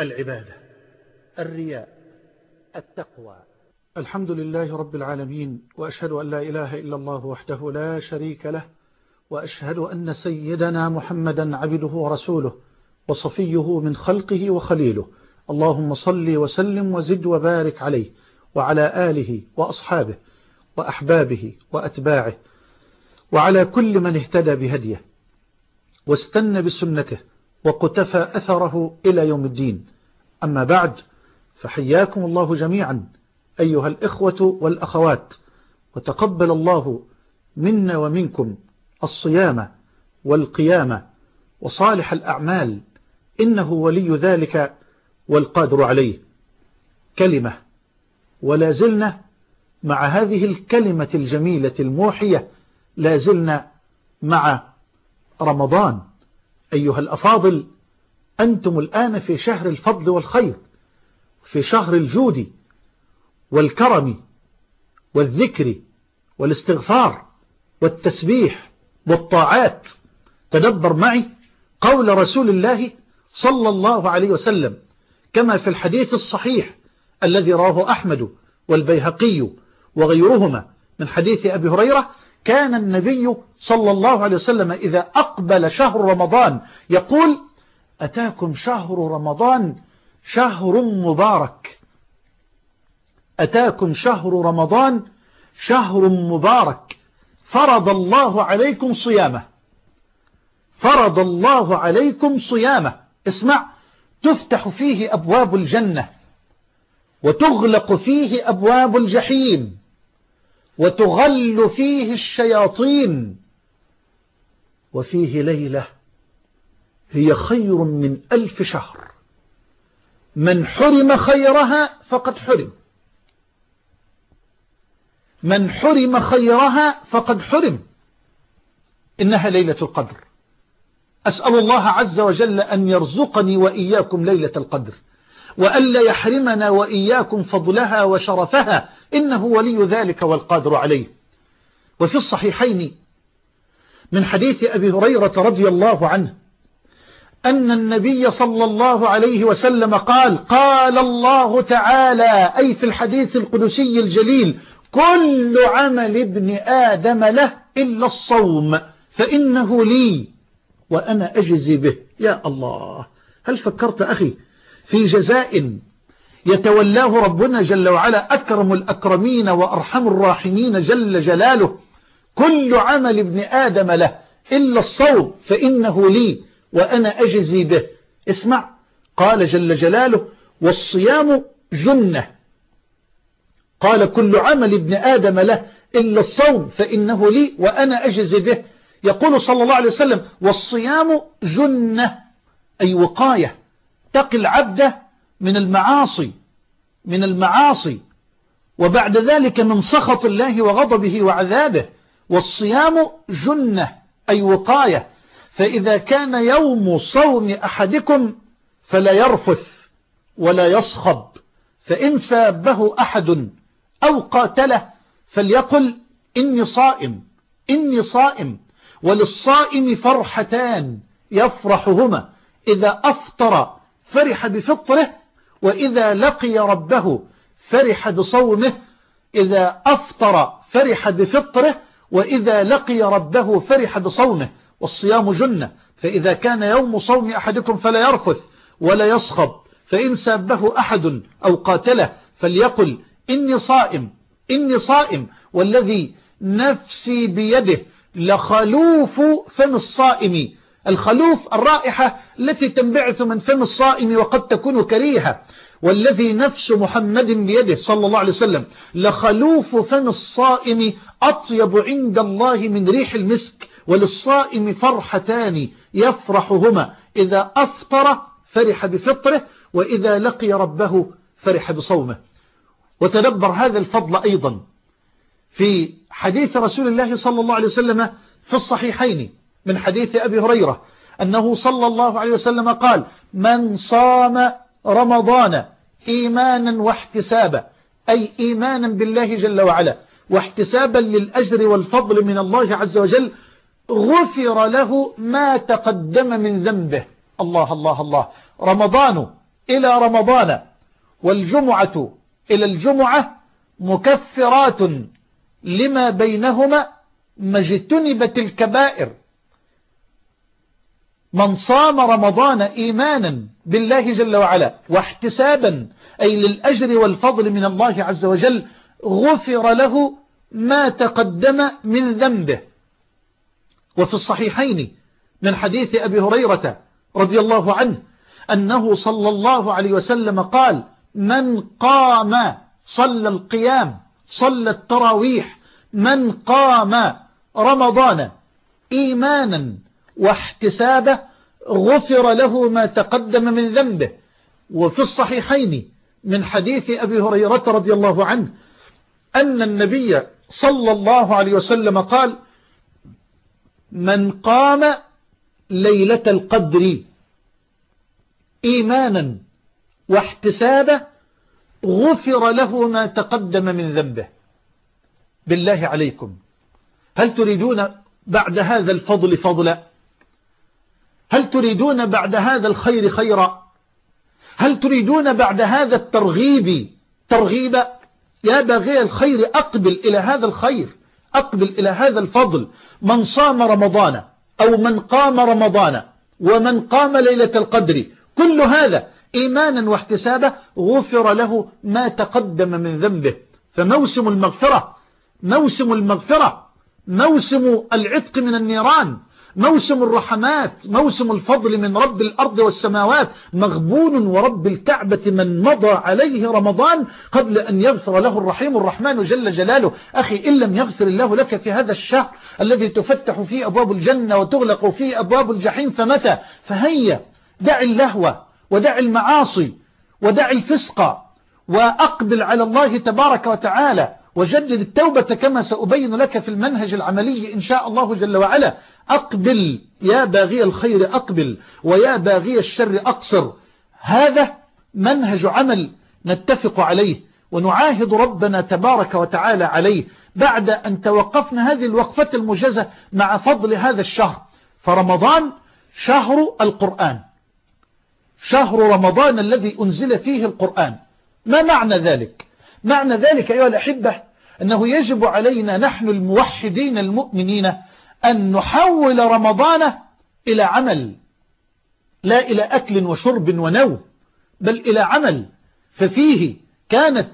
العبادة الرياء التقوى. الحمد لله رب العالمين وأشهد أن لا إله إلا الله وحده لا شريك له وأشهد أن سيدنا محمدا عبده ورسوله وصفيه من خلقه وخليله. اللهم صل وسلم وزد وبارك عليه وعلى آله وأصحابه وأحبابه وأتباعه وعلى كل من اهتدى بهديه واستنى بسنته وقتفى أثره إلى يوم الدين. أما بعد فحياكم الله جميعا أيها الإخوة والأخوات وتقبل الله منا ومنكم الصيام والقيامة وصالح الأعمال إنه ولي ذلك والقادر عليه. كلمة ولا زلنا مع هذه الكلمة الجميلة الموحية لا زلنا مع رمضان. أيها الأفاضل أنتم الآن في شهر الفضل والخير في شهر الجود والكرم والذكر والاستغفار والتسبيح والطاعات. تدبر معي قول رسول الله صلى الله عليه وسلم كما في الحديث الصحيح الذي رواه أحمد والبيهقي وغيرهما من حديث أبي هريرة كان النبي صلى الله عليه وسلم إذا أقبل شهر رمضان يقول أتاكم شهر رمضان شهر مبارك. أتاكم شهر رمضان شهر مبارك. فرض الله عليكم صيامه. فرض الله عليكم صيامه. اسمع تفتح فيه أبواب الجنة وتغلق فيه أبواب الجحيم. وتغل فيه الشياطين. وفيه ليلة هي خير من ألف شهر. من حرم خيرها فقد حرم. من حرم خيرها فقد حرم. إنها ليلة القدر. أسأل الله عز وجل أن يرزقني وإياكم ليلة القدر. وألا يحرمنا وإياكم فضلها وشرفها إنه ولي ذلك والقادر عليه. وفي الصحيحين من حديث أبي هريرة رضي الله عنه أن النبي صلى الله عليه وسلم قال قال الله تعالى أي في الحديث القدسي الجليل كل عمل ابن آدم له إلا الصوم فإنه لي وأنا أجزي به. يا الله هل فكرت أخي في جزاء يتولاه ربنا جل وعلا أكرم الأكرمين وأرحم الراحمين جل جلاله. كل عمل ابن آدم له إلا الصوم فإنه لي وأنا أجزي به. اسمع قال جل جلاله والصيام جنة. قال كل عمل ابن آدم له إلا الصوم فإنه لي وأنا أجزي به. يقول صلى الله عليه وسلم والصيام جنة أي وقاية. تقي العبد من المعاصي من المعاصي. وبعد ذلك من سخط الله وغضبه وعذابه. والصيام جنة أي وقاية. فإذا كان يوم صوم أحدكم فلا يرفث ولا يصخب. فإن سابه أحد أو قاتله فليقل إني صائم إني صائم. وللصائم فرحتان يفرحهما. إذا أفطر فرح بفطره وإذا لقي ربه فرح بصومه إذا أفطر فرح بفطره وإذا لقي ربه فرح بصومه والصيام جنة. فإذا كان يوم صوم أحدكم فلا يرفث ولا يصخب فإن سابه أحد أو قاتله فليقل إني صائم إني صائم والذي نفسي بيده لخلوف فم الصائم. الخلوف الرائحة التي تنبعث من فم الصائم وقد تكون كريهة. والذي نفس محمد بيده صلى الله عليه وسلم. لخلوف فم الصائم أطيب عند الله من ريح المسك. وللصائم فرحتان يفرحهما. إذا أفطر فرح بفطره. وإذا لقي ربه فرح بصومه. وتدبر هذا الفضل أيضا. في حديث رسول الله صلى الله عليه وسلم في الصحيحين. من حديث أبي هريرة أنه صلى الله عليه وسلم قال من صام رمضان إيمانا واحتسابا أي إيمانا بالله جل وعلا واحتسابا للأجر والفضل من الله عز وجل غفر له ما تقدم من ذنبه. الله الله الله. رمضان إلى رمضان والجمعة إلى الجمعة مكفرات لما بينهما ما اجتنبت الكبائر. من صام رمضان إيمانا بالله جل وعلا واحتسابا أي للأجر والفضل من الله عز وجل غفر له ما تقدم من ذنبه. وفي الصحيحين من حديث أبي هريرة رضي الله عنه أنه صلى الله عليه وسلم قال من قام صلى القيام صلى التراويح من قام رمضان إيمانا واحتسابه غفر له ما تقدم من ذنبه. وفي الصحيحين من حديث أبي هريرة رضي الله عنه أن النبي صلى الله عليه وسلم قال من قام ليلة القدر إيمانا واحتسابا غفر له ما تقدم من ذنبه. بالله عليكم. هل تريدون بعد هذا الفضل فضلا؟ هل تريدون بعد هذا الخير خيرا؟ هل تريدون بعد هذا الترغيب ترغيبا؟ يا باغي الخير أقبل إلى هذا الخير أقبل إلى هذا الفضل. من صام رمضان أو من قام رمضان ومن قام ليلة القدر كل هذا إيمانا واحتسابا غفر له ما تقدم من ذنبه. فموسم المغفرة موسم المغفرة موسم العتق من النيران. موسم الرحمات موسم الفضل من رب الأرض والسماوات مغبون ورب الكعبة من مضى عليه رمضان قبل أن يغفر له الرحيم الرحمن جل جلاله. أخي إن لم يغفر الله لك في هذا الشهر الذي تفتح فيه أبواب الجنة وتغلق فيه أبواب الجحيم فمتى؟ فهيا دع اللهو ودع المعاصي ودع الفسق وأقبل على الله تبارك وتعالى وجدد التوبة كما سأبين لك في المنهج العملي إن شاء الله جل وعلا. أقبل يا باغي الخير أقبل ويا باغي الشر أقصر. هذا منهج عمل نتفق عليه ونعاهد ربنا تبارك وتعالى عليه. بعد أن توقفنا هذه الوقفة المجزة مع فضل هذا الشهر فرمضان شهر القرآن. شهر رمضان الذي أنزل فيه القرآن. ما معنى ذلك؟ معنى ذلك أيها الأحبة أنه يجب علينا نحن الموحدين المؤمنين أن نحول رمضان إلى عمل لا إلى أكل وشرب ونوم بل إلى عمل. ففيه كانت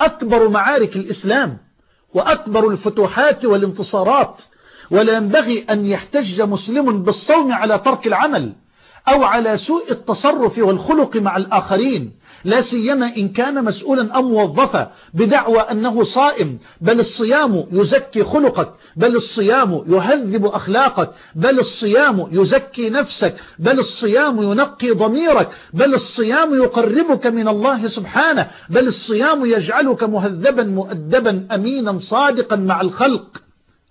أكبر معارك الإسلام وأكبر الفتوحات والانتصارات ولا ينبغي أن يحتج مسلم بالصوم على ترك العمل. أو على سوء التصرف والخلق مع الآخرين لا سيما إن كان مسؤولا أو موظفا بدعوى أنه صائم بل الصيام يزكي خلقك بل الصيام يهذب أخلاقك بل الصيام يزكي نفسك بل الصيام ينقي ضميرك بل الصيام يقربك من الله سبحانه بل الصيام يجعلك مهذبا مؤدبا أمينا صادقا مع الخلق.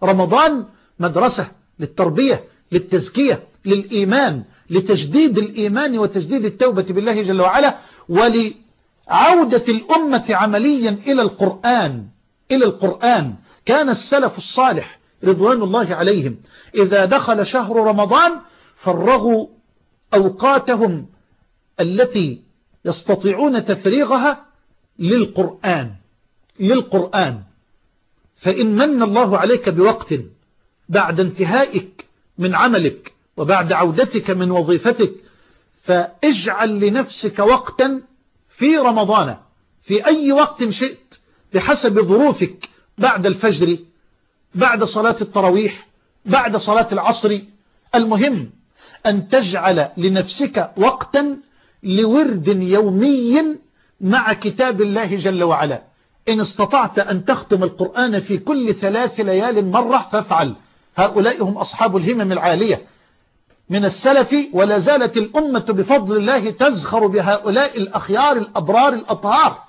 رمضان مدرسة للتربية للتزكية للإيمان. لتجديد الإيمان وتجديد التوبة بالله جل وعلا ولعودة الأمة عمليا إلى القرآن إلى القرآن. كان السلف الصالح رضوان الله عليهم. إذا دخل شهر رمضان فرغوا أوقاتهم التي يستطيعون تفريغها للقرآن للقرآن. فإن من الله عليك بوقت بعد انتهائك من عملك وبعد عودتك من وظيفتك فاجعل لنفسك وقتا في رمضان في أي وقت شئت بحسب ظروفك بعد الفجر بعد صلاة التراويح بعد صلاة العصر. المهم أن تجعل لنفسك وقتا لورد يومي مع كتاب الله جل وعلا. إن استطعت أن تختم القرآن في كل ثلاث ليال مرة فافعل. هؤلاء هم أصحاب الهمم العالية. من السلف ولا زالت الأمة بفضل الله تزخر بهؤلاء الأخيار الأبرار الأطهار.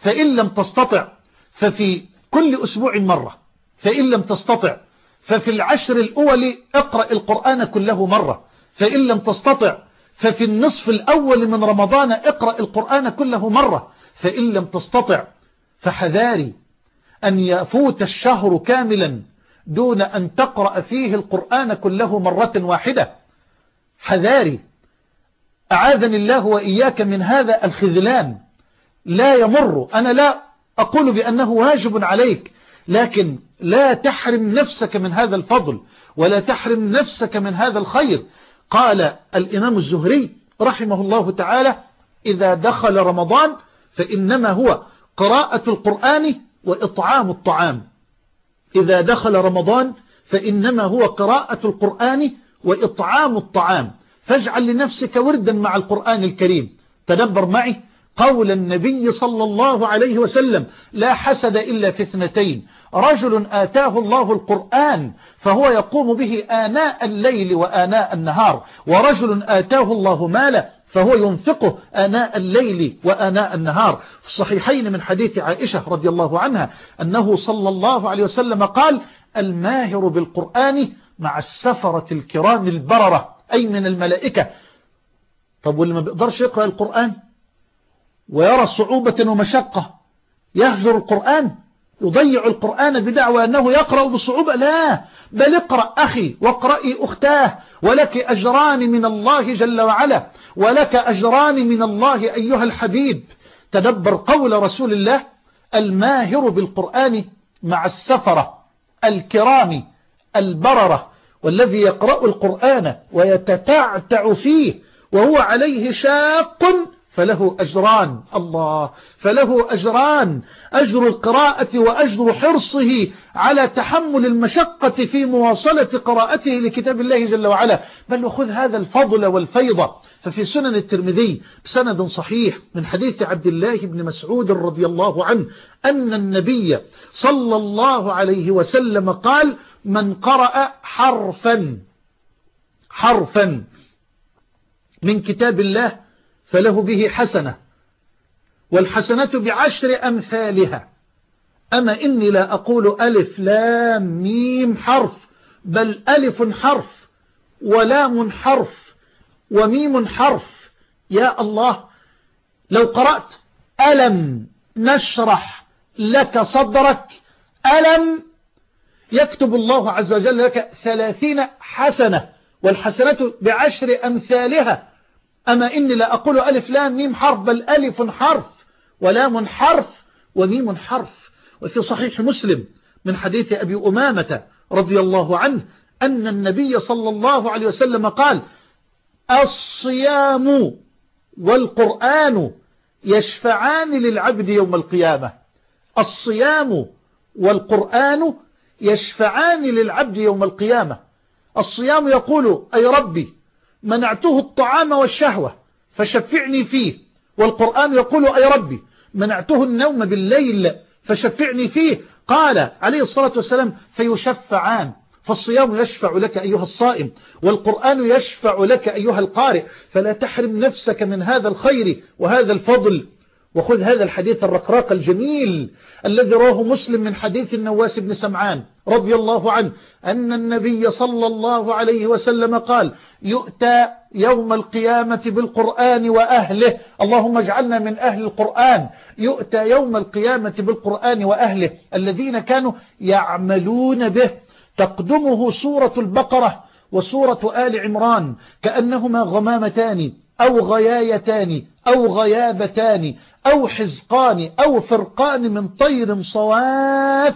فإن لم تستطع ففي كل أسبوع مرة. فإن لم تستطع ففي العشر الأول اقرأ القرآن كله مرة. فإن لم تستطع ففي النصف الأول من رمضان اقرأ القرآن كله مرة. فإن لم تستطع فحذاري أن يفوت الشهر كاملا دون أن تقرأ فيه القرآن كله مرة واحدة. حذاري. أعاذني الله وإياك من هذا الخذلان. لا يمر. أنا لا أقول بأنه واجب عليك لكن لا تحرم نفسك من هذا الفضل ولا تحرم نفسك من هذا الخير. قال الإمام الزهري رحمه الله تعالى إذا دخل رمضان فإنما هو قراءة القرآن وإطعام الطعام. إذا دخل رمضان فإنما هو قراءة القرآن وإطعام الطعام. فاجعل لنفسك وردا مع القرآن الكريم. تدبر معي. قول النبي صلى الله عليه وسلم لا حسد إلا في اثنتين. رجل آتاه الله القرآن فهو يقوم به آناء الليل وآناء النهار. ورجل آتاه الله مالا فهو ينفقه آناء الليل وآناء النهار. في الصحيحين من حديث عائشة رضي الله عنها أنه صلى الله عليه وسلم قال الماهر بالقرآن مع السفرة الكرام البررة أي من الملائكة. طب واللي ما بيقدرش يقرأ القرآن؟ ويرى صعوبة ومشقة. يهجر القرآن يضيع القرآن بدعوى أنه يقرأ بصعوبة. لا بل اقرأ أخي واقرأي أختاه. ولك أجران من الله جل وعلا. ولك أجران من الله أيها الحبيب. تدبر قول رسول الله الماهر بالقرآن مع السفرة الكرام. البررة والذي يقرأ القرآن ويتتعتع فيه وهو عليه شاق فله أجران. الله فله أجران. أجر القراءة وأجر حرصه على تحمل المشقة في مواصلة قراءته لكتاب الله جل وعلا. بل وخذ هذا الفضل والفيض ففي سنن الترمذي بسند صحيح من حديث عبد الله بن مسعود رضي الله عنه أن النبي صلى الله عليه وسلم قال من قرأ حرفا حرفا من كتاب الله فله به حسنة والحسنة بعشر أمثالها. أما إني لا أقول ألف لام ميم حرف بل ألف حرف ولام حرف وميم حرف. يا الله لو قرأت ألم نشرح لك صدرك ألم يكتب الله عز وجل لك ثلاثين حسنة والحسنة بعشر أمثالها. أما إني لا أقول ألف لام ميم حرف بل ألف حرف ولام حرف وميم حرف. وفي صحيح مسلم من حديث أبي أمامة رضي الله عنه أن النبي صلى الله عليه وسلم قال الصيام والقرآن يشفعان للعبد يوم القيامة. الصيام والقرآن يشفعان للعبد يوم القيامة. الصيام يقول أي ربي منعته الطعام والشهوة فشفعني فيه. والقرآن يقول أي ربي منعته النوم بالليل فشفعني فيه. قال عليه الصلاة والسلام فيشفعان. فالصيام يشفع لك أيها الصائم والقرآن يشفع لك أيها القارئ. فلا تحرم نفسك من هذا الخير وهذا الفضل. وخذ هذا الحديث الرقراق الجميل الذي رواه مسلم من حديث النواس بن سمعان رضي الله عنه أن النبي صلى الله عليه وسلم قال يؤتى يوم القيامة بالقرآن وأهله. اللهم اجعلنا من أهل القرآن. يؤتى يوم القيامة بالقرآن وأهله. الذين كانوا يعملون به. تقدمه سورة البقرة وسورة آل عمران كأنهما غمامتان أو غيايتان أو غيابتان أو حزقان أو فرقان من طير صواف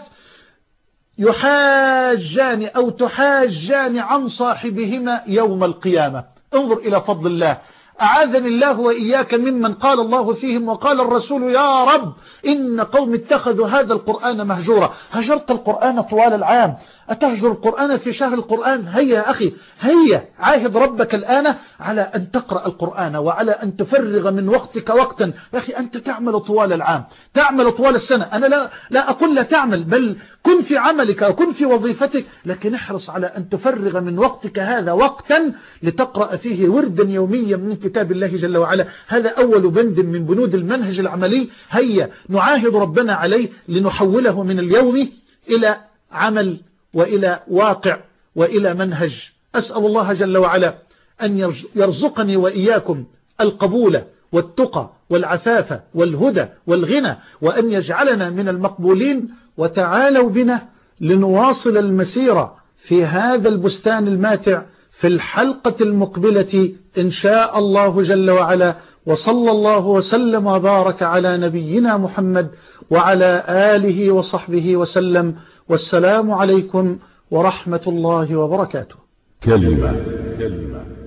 يحاجان أو تحاجان عن صاحبهما يوم القيامة. انظر إلى فضل الله. أعاذني الله وإياك ممن قال الله فيهم وقال الرسول يا رب إن قوم اتخذوا هذا القرآن مهجورا. هجرت القرآن طوال العام. أتهجر القرآن في شهر القرآن؟ هيا يا أخي هيا عاهد ربك الآن على أن تقرأ القرآن وعلى أن تفرغ من وقتك وقتا. يا أخي أنت تعمل طوال العام تعمل طوال السنة. أنا لا, لا أقول لا تعمل بل كن في عملك وكن في وظيفتك لكن احرص على أن تفرغ من وقتك هذا وقتا لتقرأ فيه وردا يوميا من كتاب الله جل وعلا. هذا أول بند من بنود المنهج العملي. هيا نعاهد ربنا عليه لنحوله من اليوم إلى عمل وإلى واقع وإلى منهج. أسأل الله جل وعلا أن يرزقني وإياكم القبول والتقى والعفاف والهدى والغنى وأن يجعلنا من المقبولين. وتعالوا بنا لنواصل المسيرة في هذا البستان الماتع في الحلقة المقبلة إن شاء الله جل وعلا. وصلى الله وسلم وبارك على نبينا محمد وعلى آله وصحبه وسلم. والسلام عليكم ورحمة الله وبركاته. كلمة. كلمة.